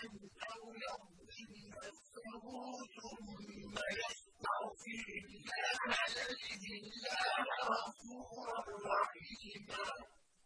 سُوءًا أَوْ يَظْلِمْ نَفْسَهُ ثُمَّ يَسْتَغْفِرِ اللَّهَ يَجِدِ اللَّهَ غَفُورًا رَّحِيمًا.